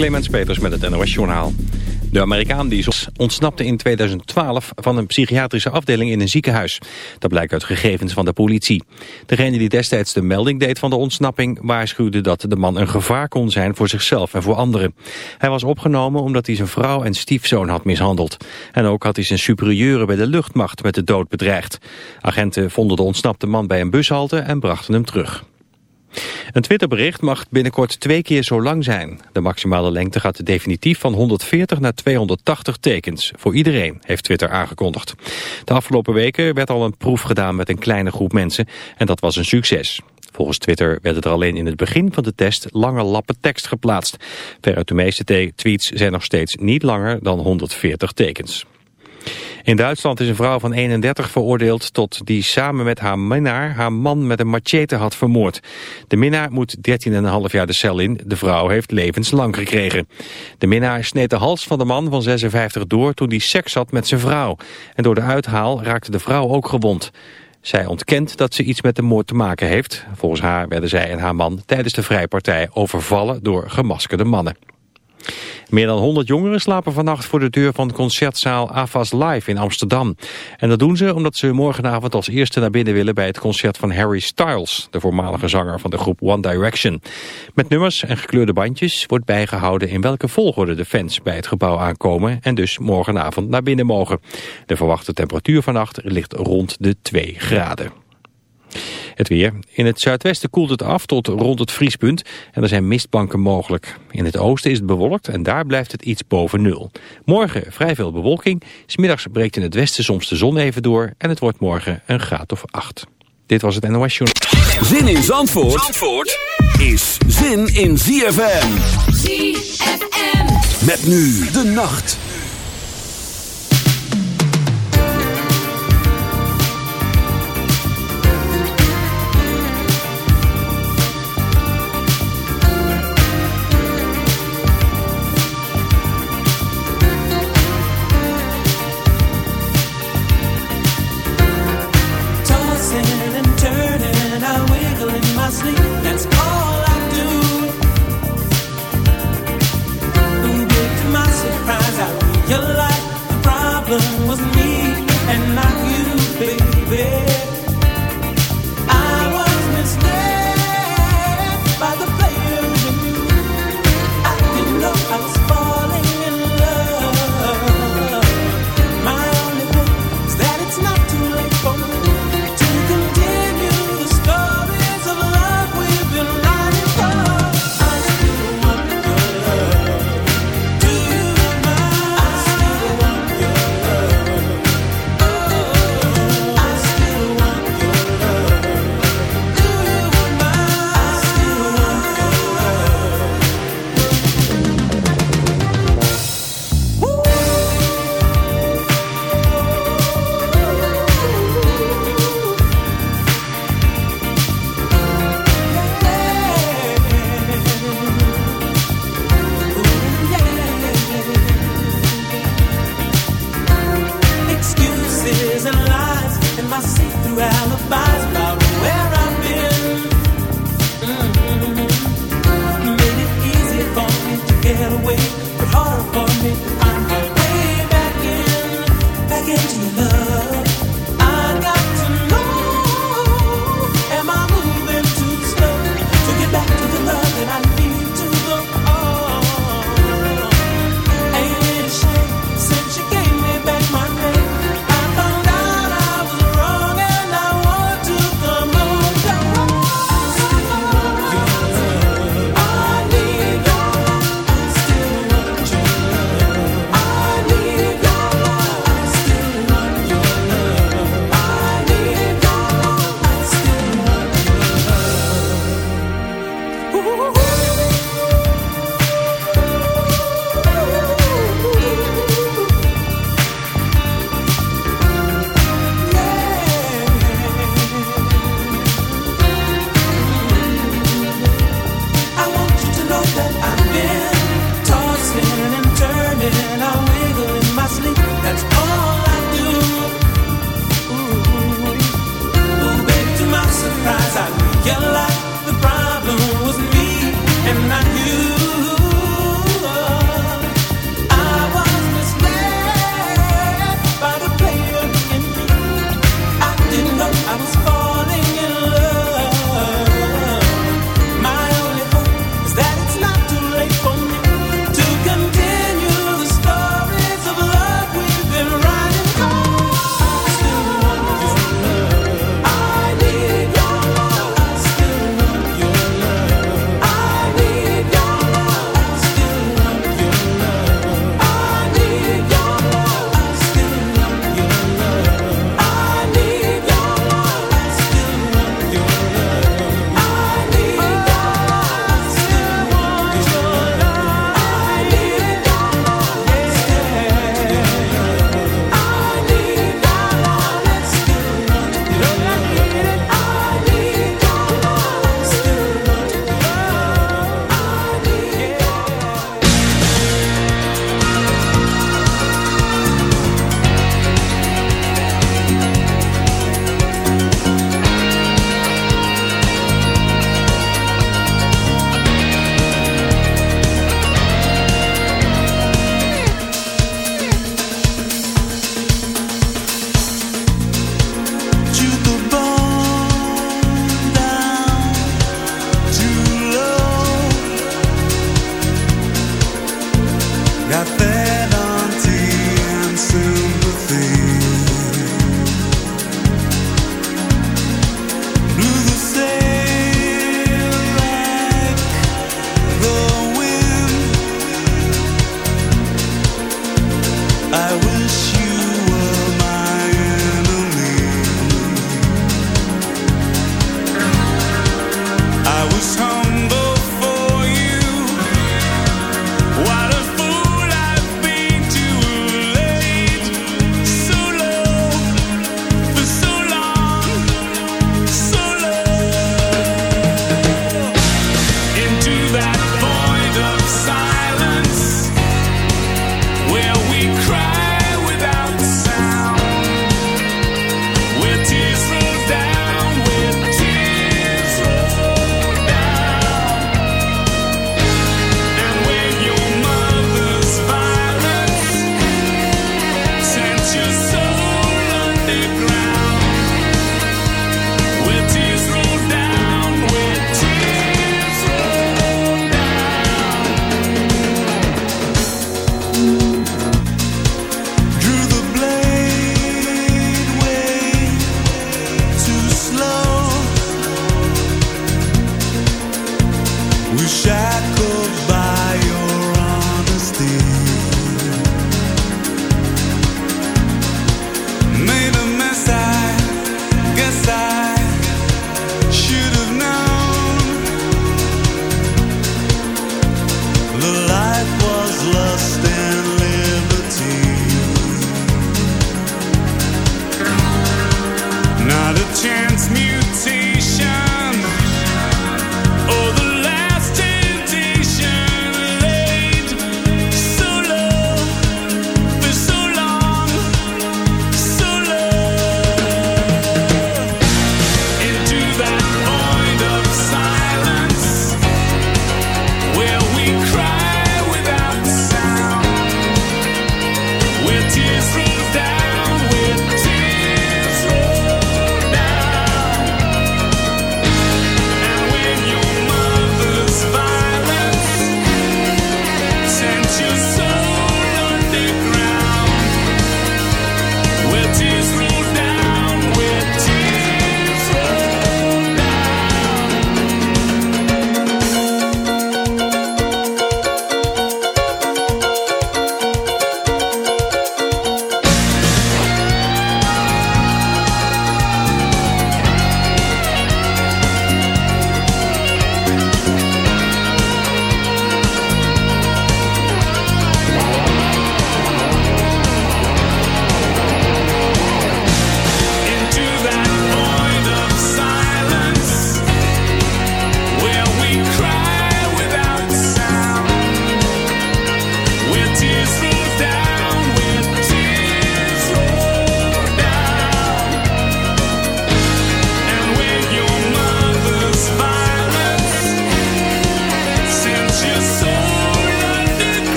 Clemens Peters met het NOS Journaal. De Amerikaan die ontsnapte in 2012 van een psychiatrische afdeling in een ziekenhuis. Dat blijkt uit gegevens van de politie. Degene die destijds de melding deed van de ontsnapping... waarschuwde dat de man een gevaar kon zijn voor zichzelf en voor anderen. Hij was opgenomen omdat hij zijn vrouw en stiefzoon had mishandeld. En ook had hij zijn superieuren bij de luchtmacht met de dood bedreigd. Agenten vonden de ontsnapte man bij een bushalte en brachten hem terug. Een Twitterbericht mag binnenkort twee keer zo lang zijn. De maximale lengte gaat definitief van 140 naar 280 tekens. Voor iedereen, heeft Twitter aangekondigd. De afgelopen weken werd al een proef gedaan met een kleine groep mensen en dat was een succes. Volgens Twitter werden er alleen in het begin van de test lange lappen tekst geplaatst. Veruit de meeste tweets zijn nog steeds niet langer dan 140 tekens. In Duitsland is een vrouw van 31 veroordeeld tot die samen met haar minnaar haar man met een machete had vermoord. De minnaar moet 13,5 jaar de cel in, de vrouw heeft levenslang gekregen. De minnaar sneed de hals van de man van 56 door toen hij seks had met zijn vrouw. En door de uithaal raakte de vrouw ook gewond. Zij ontkent dat ze iets met de moord te maken heeft. Volgens haar werden zij en haar man tijdens de vrijpartij overvallen door gemaskerde mannen. Meer dan 100 jongeren slapen vannacht voor de deur van concertzaal Avas Live in Amsterdam. En dat doen ze omdat ze morgenavond als eerste naar binnen willen bij het concert van Harry Styles, de voormalige zanger van de groep One Direction. Met nummers en gekleurde bandjes wordt bijgehouden in welke volgorde de fans bij het gebouw aankomen en dus morgenavond naar binnen mogen. De verwachte temperatuur vannacht ligt rond de 2 graden. Het weer. In het zuidwesten koelt het af tot rond het vriespunt en er zijn mistbanken mogelijk. In het oosten is het bewolkt en daar blijft het iets boven nul. Morgen vrij veel bewolking. Smiddags breekt in het westen soms de zon even door en het wordt morgen een graad of acht. Dit was het NOS Journal. Zin in Zandvoort, Zandvoort is zin in ZFM. ZFM. Met nu de nacht.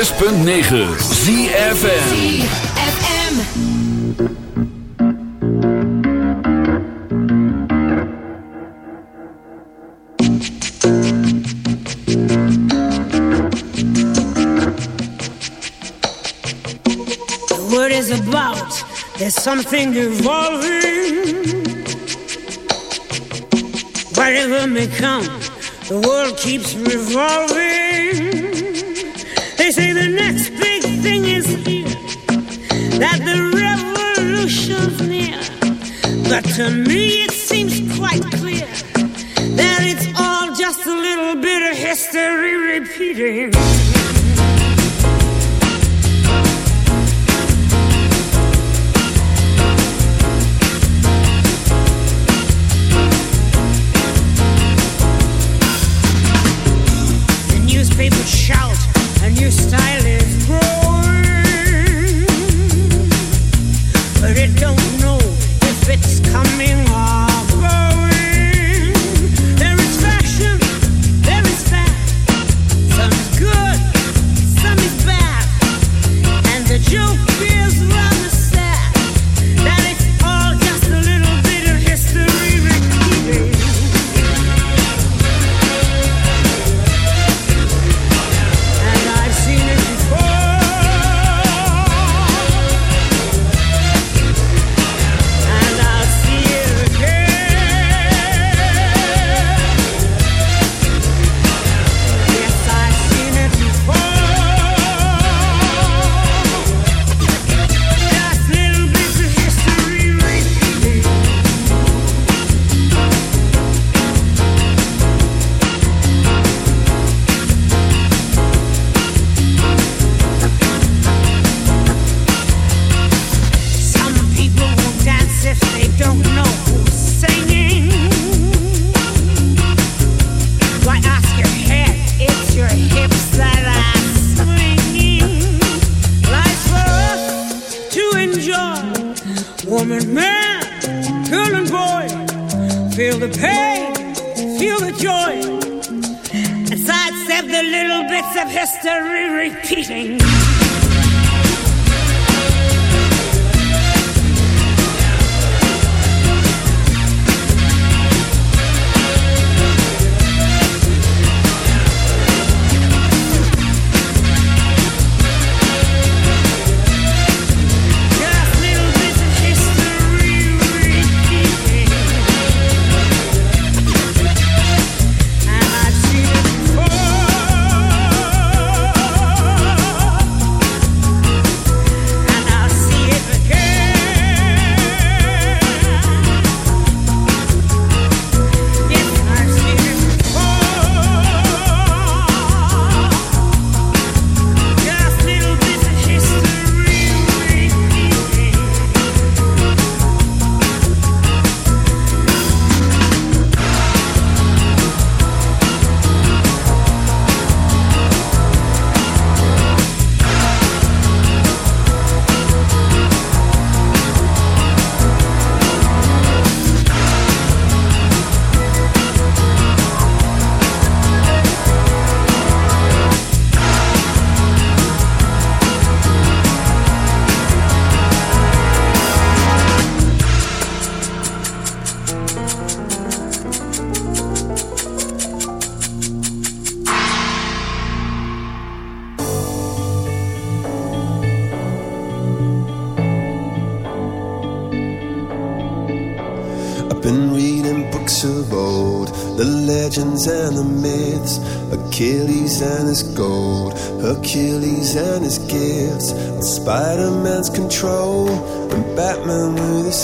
106.9 ZFM. There's something evolving. Whatever may come, the world keeps revolving.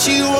what you want.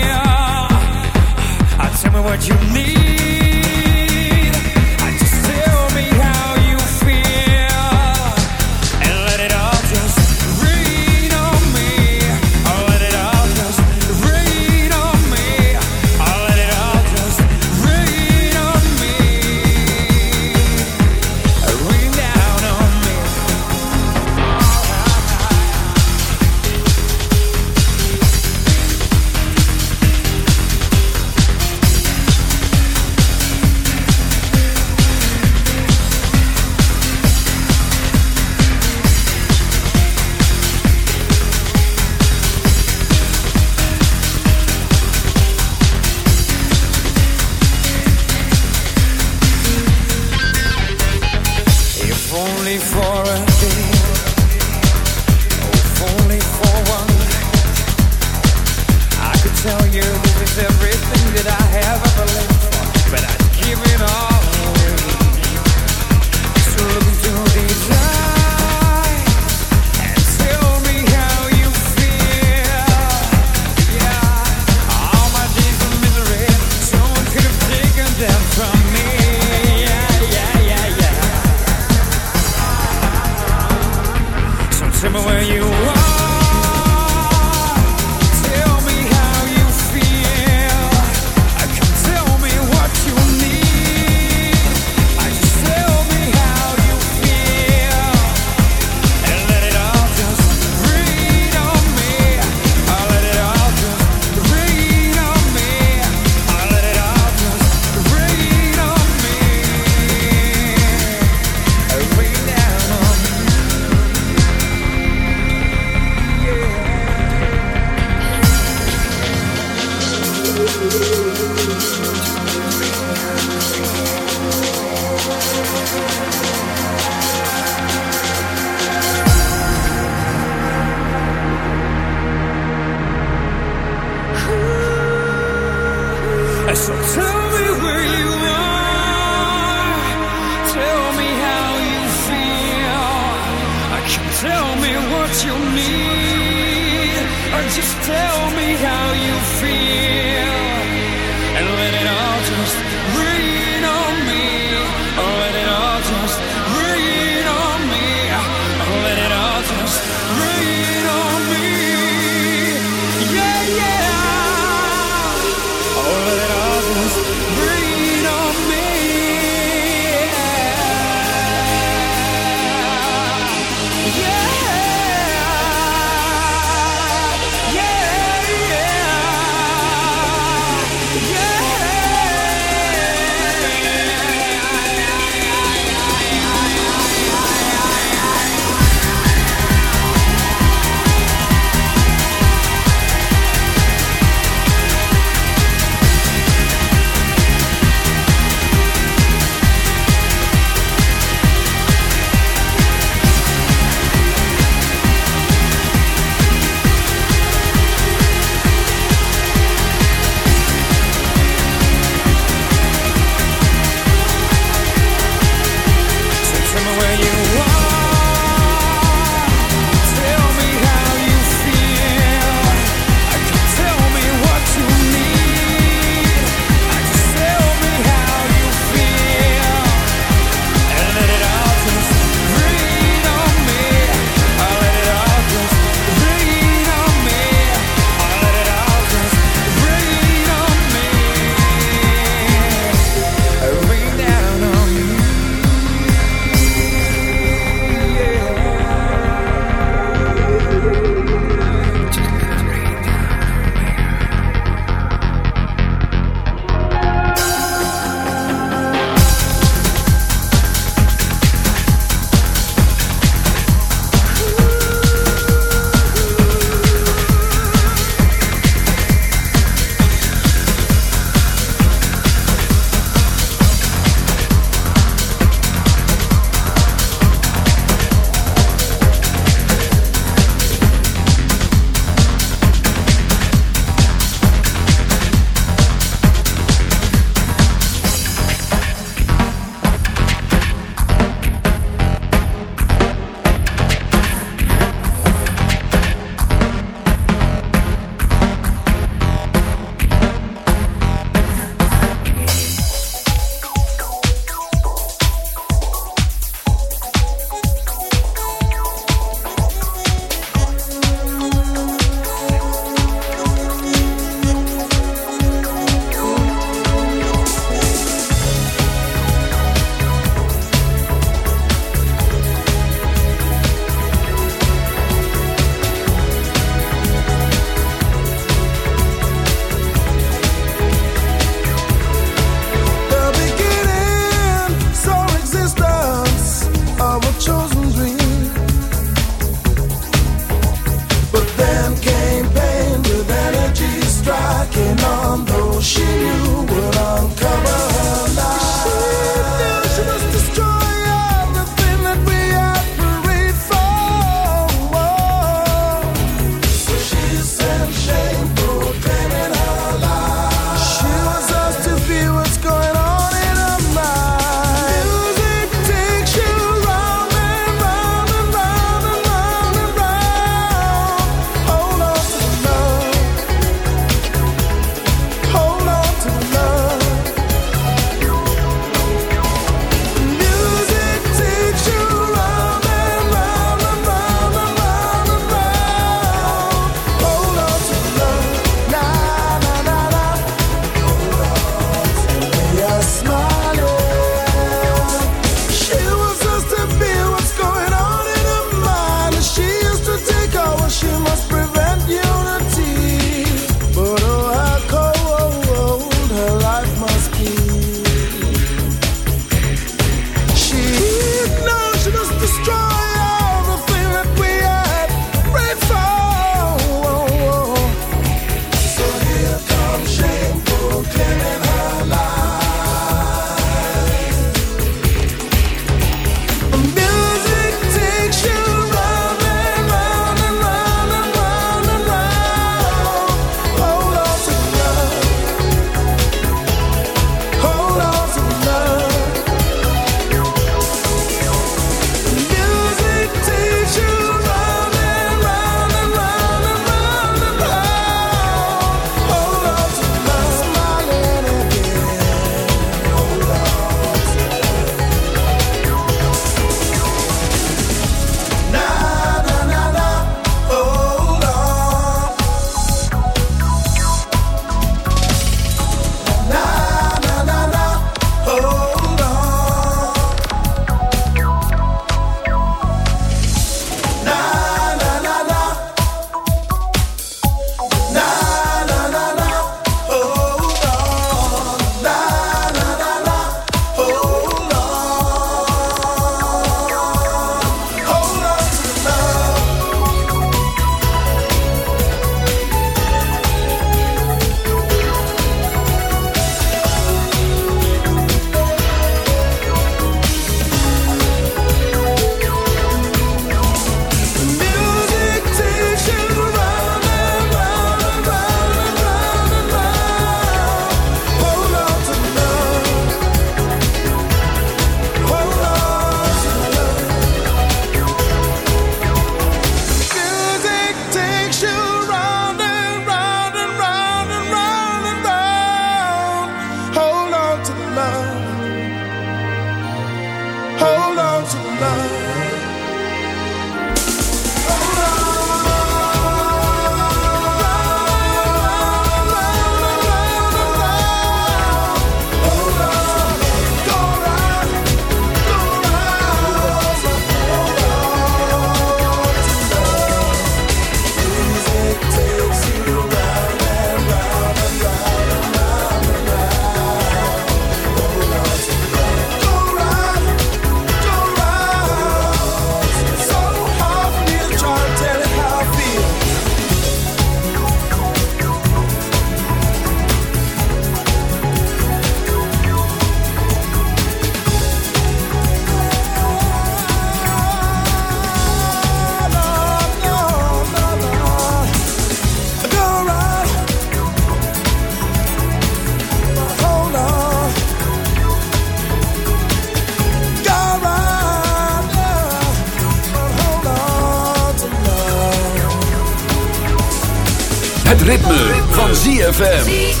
ZFM.